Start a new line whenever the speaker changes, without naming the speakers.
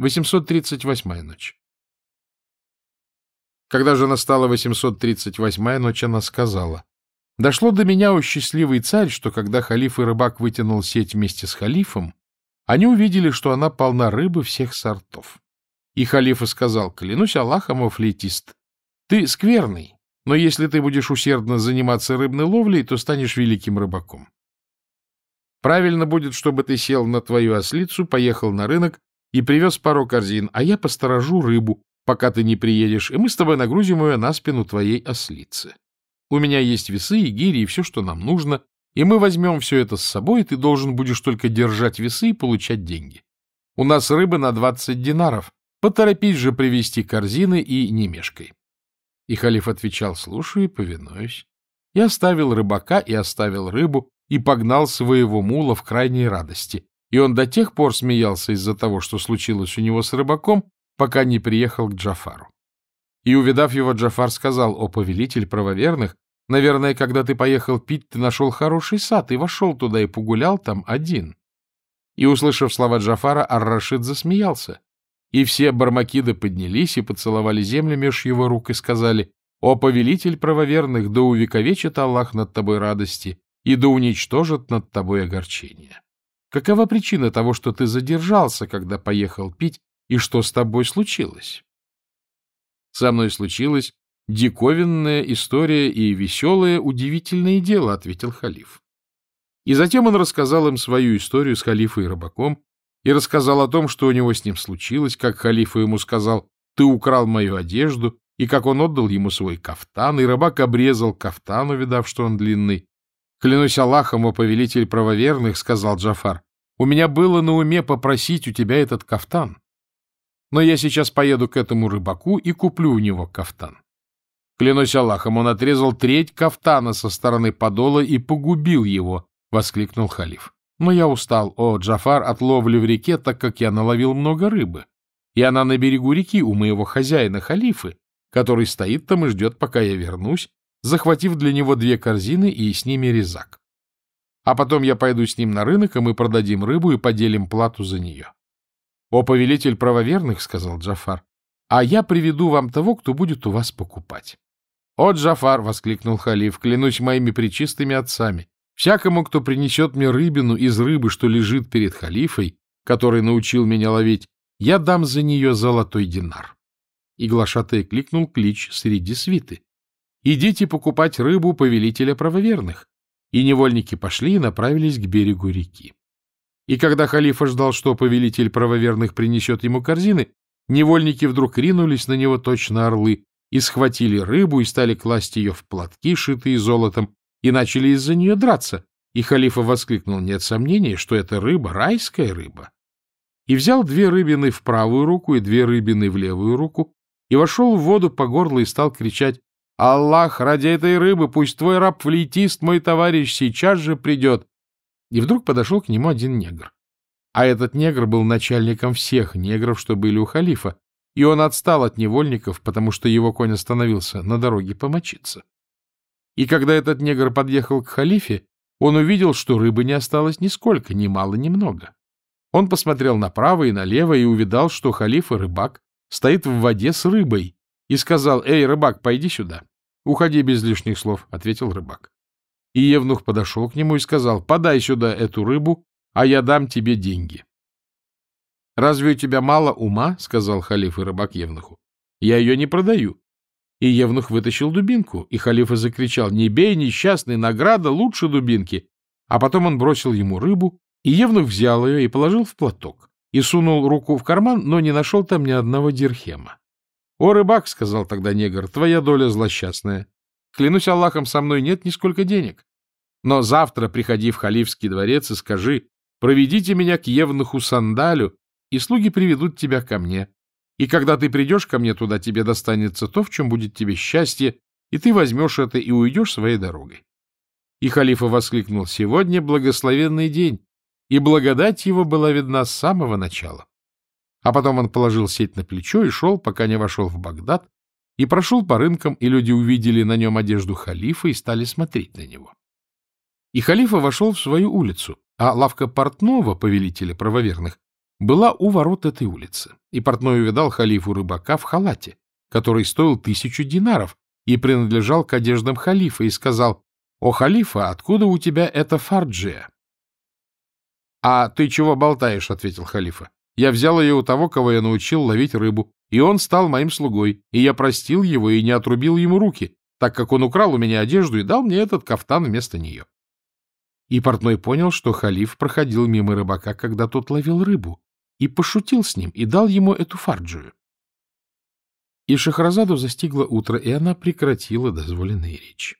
838-я ночь. Когда же настала 838-я ночь, она сказала, «Дошло до меня, о счастливый царь, что когда халиф и рыбак вытянул сеть вместе с халифом, они увидели, что она полна рыбы всех сортов. И халиф сказал, клянусь Аллахом, о флейтист, ты скверный, но если ты будешь усердно заниматься рыбной ловлей, то станешь великим рыбаком. Правильно будет, чтобы ты сел на твою ослицу, поехал на рынок и привез пару корзин, а я посторожу рыбу, пока ты не приедешь, и мы с тобой нагрузим ее на спину твоей ослицы. У меня есть весы и гири и все, что нам нужно, и мы возьмем все это с собой, и ты должен будешь только держать весы и получать деньги. У нас рыбы на двадцать динаров. Поторопись же привезти корзины и не мешкай. И халиф отвечал, слушаю и повинуюсь. И оставил рыбака, и оставил рыбу, и погнал своего мула в крайней радости. И он до тех пор смеялся из-за того, что случилось у него с рыбаком, пока не приехал к Джафару. И, увидав его, Джафар сказал, «О, повелитель правоверных, наверное, когда ты поехал пить, ты нашел хороший сад и вошел туда и погулял там один». И, услышав слова Джафара, Ар-Рашид засмеялся. И все бармакиды поднялись и поцеловали землю меж его рук и сказали, «О, повелитель правоверных, да увековечит Аллах над тобой радости и да уничтожит над тобой огорчение. Какова причина того, что ты задержался, когда поехал пить, и что с тобой случилось? Со мной случилась диковинная история и веселое, удивительное дело, — ответил халиф. И затем он рассказал им свою историю с халифой и рыбаком, и рассказал о том, что у него с ним случилось, как халифа ему сказал «ты украл мою одежду», и как он отдал ему свой кафтан, и рыбак обрезал кафтан, увидав, что он длинный. «Клянусь Аллахом, о повелитель правоверных», — сказал Джафар, — «у меня было на уме попросить у тебя этот кафтан но я сейчас поеду к этому рыбаку и куплю у него кафтан. Клянусь Аллахом, он отрезал треть кафтана со стороны подола и погубил его, — воскликнул халиф. Но я устал, о, Джафар, от ловли в реке, так как я наловил много рыбы. И она на берегу реки у моего хозяина халифы, который стоит там и ждет, пока я вернусь, захватив для него две корзины и с ними резак. А потом я пойду с ним на рынок, и мы продадим рыбу и поделим плату за нее. — О, повелитель правоверных, — сказал Джафар, — а я приведу вам того, кто будет у вас покупать. — О, Джафар! — воскликнул халиф, — клянусь моими причистыми отцами. Всякому, кто принесет мне рыбину из рыбы, что лежит перед халифой, который научил меня ловить, я дам за нее золотой динар. И глашатай кликнул клич среди свиты. «Идите покупать рыбу повелителя правоверных». И невольники пошли и направились к берегу реки. И когда халиф ждал, что повелитель правоверных принесет ему корзины, невольники вдруг ринулись на него точно орлы и схватили рыбу и стали класть ее в платки, шитые золотом, и начали из-за нее драться. И халифа воскликнул, нет сомнений, что это рыба, райская рыба. И взял две рыбины в правую руку и две рыбины в левую руку, и вошел в воду по горло и стал кричать, «Аллах, ради этой рыбы, пусть твой раб-флейтист, мой товарищ, сейчас же придет, и вдруг подошел к нему один негр. А этот негр был начальником всех негров, что были у халифа, и он отстал от невольников, потому что его конь остановился на дороге помочиться. И когда этот негр подъехал к халифе, он увидел, что рыбы не осталось нисколько, ни мало, ни много. Он посмотрел направо и налево и увидал, что халиф и рыбак стоит в воде с рыбой, и сказал, «Эй, рыбак, пойди сюда». «Уходи без лишних слов», — ответил рыбак. И Евнух подошел к нему и сказал, подай сюда эту рыбу, а я дам тебе деньги. — Разве у тебя мало ума? — сказал халиф и рыбак Евнуху. — Я ее не продаю. И Евнух вытащил дубинку, и халифа закричал, не бей, несчастный, награда лучше дубинки. А потом он бросил ему рыбу, и Евнух взял ее и положил в платок, и сунул руку в карман, но не нашел там ни одного дирхема. — О, рыбак, — сказал тогда негр, — твоя доля злосчастная. Клянусь Аллахом, со мной нет нисколько денег. Но завтра приходи в халифский дворец и скажи, проведите меня к Евнуху Сандалю, и слуги приведут тебя ко мне. И когда ты придешь ко мне туда, тебе достанется то, в чем будет тебе счастье, и ты возьмешь это и уйдешь своей дорогой. И халифа воскликнул, сегодня благословенный день, и благодать его была видна с самого начала. А потом он положил сеть на плечо и шел, пока не вошел в Багдад, и прошел по рынкам, и люди увидели на нем одежду халифа и стали смотреть на него. И халифа вошел в свою улицу, а лавка портного, повелителя правоверных, была у ворот этой улицы, и портной увидал халифу рыбака в халате, который стоил тысячу динаров и принадлежал к одеждам халифа, и сказал, «О, халифа, откуда у тебя эта фарджия?» «А ты чего болтаешь?» — ответил халифа. «Я взял ее у того, кого я научил ловить рыбу, и он стал моим слугой, и я простил его и не отрубил ему руки, так как он украл у меня одежду и дал мне этот кафтан вместо нее». И портной понял, что халиф проходил мимо рыбака, когда тот ловил рыбу, и пошутил с ним, и дал ему эту фарджию. И Шахразаду застигло утро, и она прекратила дозволенные речи.